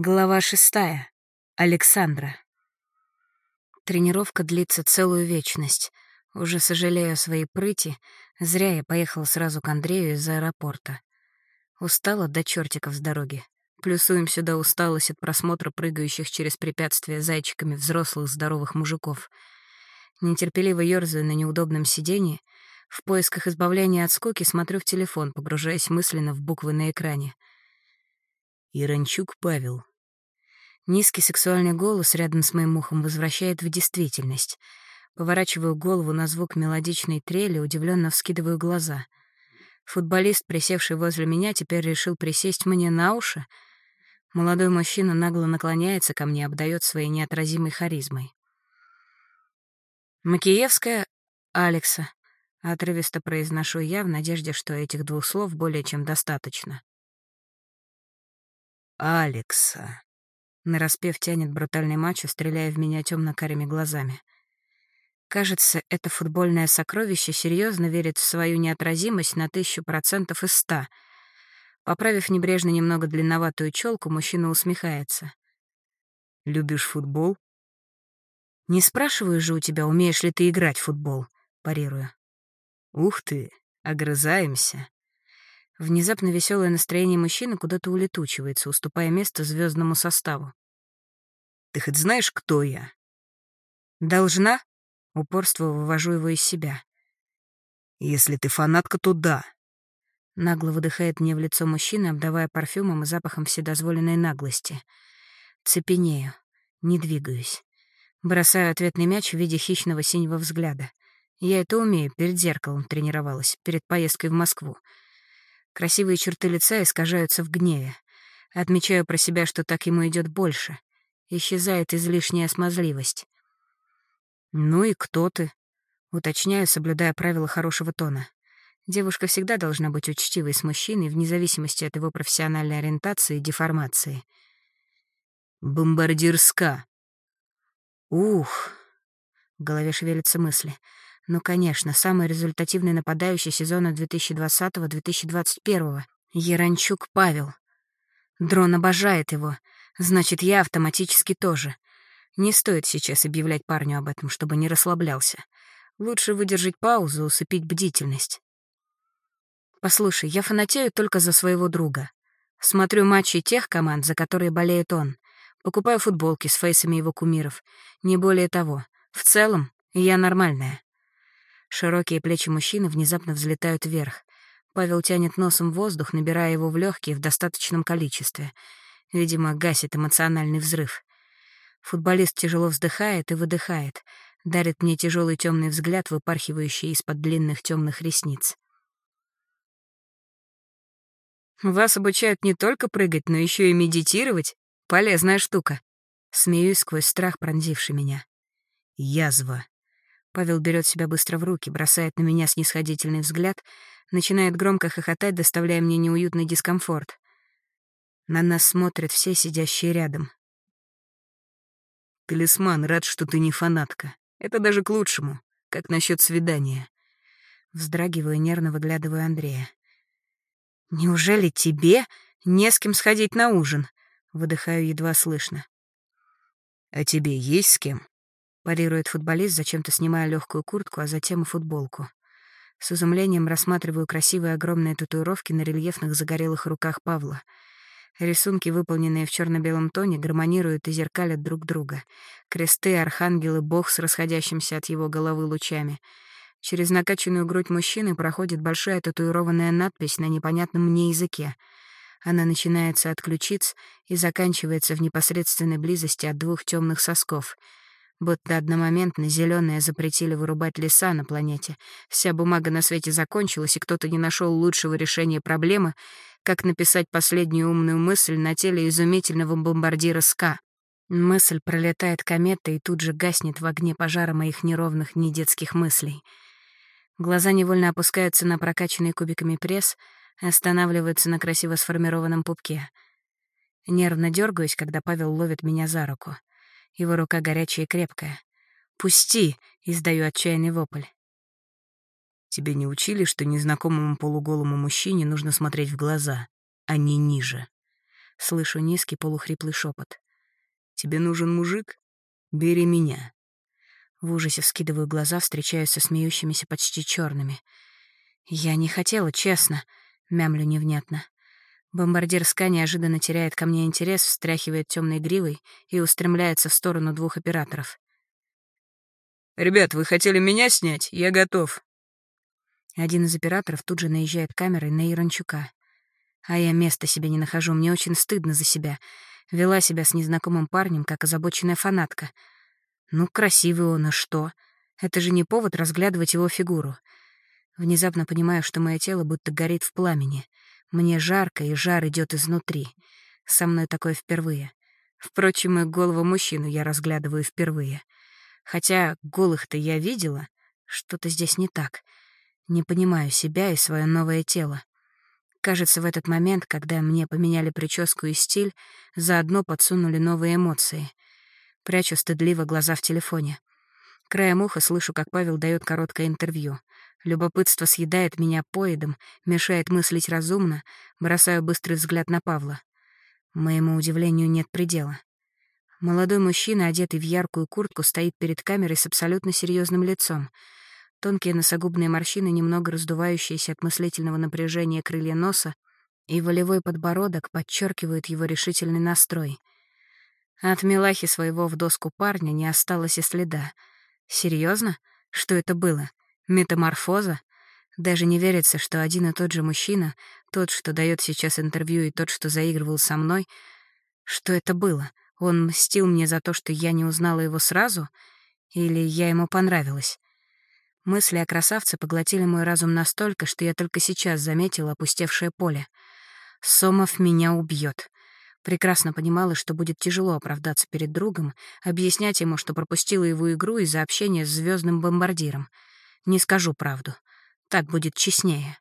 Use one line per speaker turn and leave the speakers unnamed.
Глава шестая. Александра. Тренировка длится целую вечность. Уже сожалею о своей прыти, зря я поехала сразу к Андрею из аэропорта. Устала до чертиков с дороги. Плюсуем сюда усталость от просмотра прыгающих через препятствия зайчиками взрослых здоровых мужиков. Нетерпеливо ёрзаю на неудобном сиденье, в поисках избавления от скуки смотрю в телефон, погружаясь мысленно в буквы на экране.
Иранчук Павел,
Низкий сексуальный голос рядом с моим ухом возвращает в действительность. Поворачиваю голову на звук мелодичной трели, удивленно вскидываю глаза. Футболист, присевший возле меня, теперь решил присесть мне на уши. Молодой мужчина нагло наклоняется ко мне, обдает своей неотразимой харизмой. «Макиевская Алекса», — отрывисто произношу я в надежде, что этих двух слов более чем достаточно.
«Алекса»,
Нараспев тянет брутальный мачо, стреляя в меня темно-карими глазами. Кажется, это футбольное сокровище серьезно верит в свою неотразимость на тысячу процентов из ста. Поправив небрежно немного длинноватую челку, мужчина усмехается.
«Любишь футбол?»
«Не спрашиваю же у тебя, умеешь ли ты играть в футбол?» — парирую.
«Ух ты, огрызаемся!»
Внезапно веселое настроение мужчины куда-то улетучивается, уступая место звездному составу.
«Ты хоть знаешь, кто я?»
«Должна?» — упорство вывожу его из себя.
«Если ты фанатка, то да».
Нагло выдыхает мне в лицо мужчина, обдавая парфюмом и запахом вседозволенной наглости. Цепенею, не двигаюсь. Бросаю ответный мяч в виде хищного синего взгляда. Я это умею, перед зеркалом тренировалась, перед поездкой в Москву. Красивые черты лица искажаются в гневе. Отмечаю про себя, что так ему идет больше. Исчезает излишняя смазливость. «Ну и кто ты?» — уточняю, соблюдая правила хорошего тона. Девушка всегда должна быть учтивой с мужчиной, вне зависимости от его профессиональной ориентации и деформации.
«Бомбардирска».
«Ух!» — в голове шевелятся мысли — ну, конечно, самый результативный нападающий сезона 2020-2021. Яранчук Павел. Дрон обожает его. Значит, я автоматически тоже. Не стоит сейчас объявлять парню об этом, чтобы не расслаблялся. Лучше выдержать паузу, усыпить бдительность. Послушай, я фанатею только за своего друга. Смотрю матчи тех команд, за которые болеет он. Покупаю футболки с фейсами его кумиров. Не более того. В целом, я нормальная. Широкие плечи мужчины внезапно взлетают вверх. Павел тянет носом воздух, набирая его в легкие в достаточном количестве. Видимо, гасит эмоциональный взрыв. Футболист тяжело вздыхает и выдыхает, дарит мне тяжелый темный взгляд, выпархивающий из-под длинных темных ресниц. «Вас обучают не только прыгать, но еще и медитировать. Полезная штука». Смеюсь сквозь страх, пронзивший меня.
«Язва»,
Павел берет себя быстро в руки, бросает на меня снисходительный взгляд, начинает громко хохотать, доставляя мне неуютный дискомфорт. На нас смотрят все сидящие рядом.
«Талисман, рад, что ты не фанатка. Это даже к лучшему. Как насчет свидания?»
Вздрагиваю, нервно выглядываю Андрея. «Неужели тебе не с кем сходить на ужин?» Выдыхаю едва слышно.
«А тебе есть с кем?»
Парирует футболист, зачем-то снимая легкую куртку, а затем и футболку. С изумлением рассматриваю красивые огромные татуировки на рельефных загорелых руках Павла. Рисунки, выполненные в черно белом тоне, гармонируют и зеркалят друг друга. Кресты, архангелы, бог с расходящимся от его головы лучами. Через накачанную грудь мужчины проходит большая татуированная надпись на непонятном мне языке. Она начинается от ключиц и заканчивается в непосредственной близости от двух темных сосков — Будто одномоментно зеленые запретили вырубать леса на планете. Вся бумага на свете закончилась, и кто-то не нашел лучшего решения проблемы, как написать последнюю умную мысль на теле изумительного бомбардира СКА. Мысль пролетает кометой и тут же гаснет в огне пожара моих неровных недетских мыслей. Глаза невольно опускаются на прокачанный кубиками пресс, останавливаются на красиво сформированном пупке. Нервно дергаюсь, когда Павел ловит меня за руку. Его рука горячая и крепкая. «Пусти!» — издаю отчаянный вопль.
Тебе не учили, что незнакомому полуголому мужчине нужно смотреть в глаза, а не ниже?
Слышу низкий полухриплый шепот.
«Тебе нужен мужик? Бери меня».
В ужасе вскидываю глаза, встречаюсь со смеющимися почти черными. «Я не хотела, честно», — мямлю невнятно. Бомбардир СКА неожиданно теряет ко мне интерес, встряхивает темной гривой и устремляется в сторону двух операторов.
«Ребят, вы хотели меня снять? Я готов».
Один из операторов тут же наезжает камерой на Ирончука. А я места себе не нахожу, мне очень стыдно за себя. Вела себя с незнакомым парнем, как озабоченная фанатка — ну, красивый он, и что? Это же не повод разглядывать его фигуру. Внезапно понимаю, что мое тело будто горит в пламени. Мне жарко, и жар идет изнутри. Со мной такое впервые. Впрочем, и голову мужчину я разглядываю впервые. Хотя голых-то я видела, что-то здесь не так. Не понимаю себя и свое новое тело. Кажется, в этот момент, когда мне поменяли прическу и стиль, заодно подсунули новые эмоции — Прячу стыдливо глаза в телефоне. Краем уха слышу, как Павел дает короткое интервью. Любопытство съедает меня поедом, мешает мыслить разумно, бросаю быстрый взгляд на Павла. Моему удивлению нет предела. Молодой мужчина, одетый в яркую куртку, стоит перед камерой с абсолютно серьезным лицом. Тонкие носогубные морщины, немного раздувающиеся от мыслительного напряжения крылья носа, и волевой подбородок подчеркивают его решительный настрой — от милахи своего в доску парня не осталось и следа. Серьезно? Что это было? Метаморфоза? Даже не верится, что один и тот же мужчина, тот, что дает сейчас интервью, и тот, что заигрывал со мной, что это было? Он мстил мне за то, что я не узнала его сразу? Или я ему понравилась? Мысли о красавце поглотили мой разум настолько, что я только сейчас заметила опустевшее поле. Сомов меня убьет. Прекрасно понимала, что будет тяжело оправдаться перед другом, объяснять ему, что пропустила его игру из-за общения с звездным бомбардиром. Не скажу правду. Так будет честнее.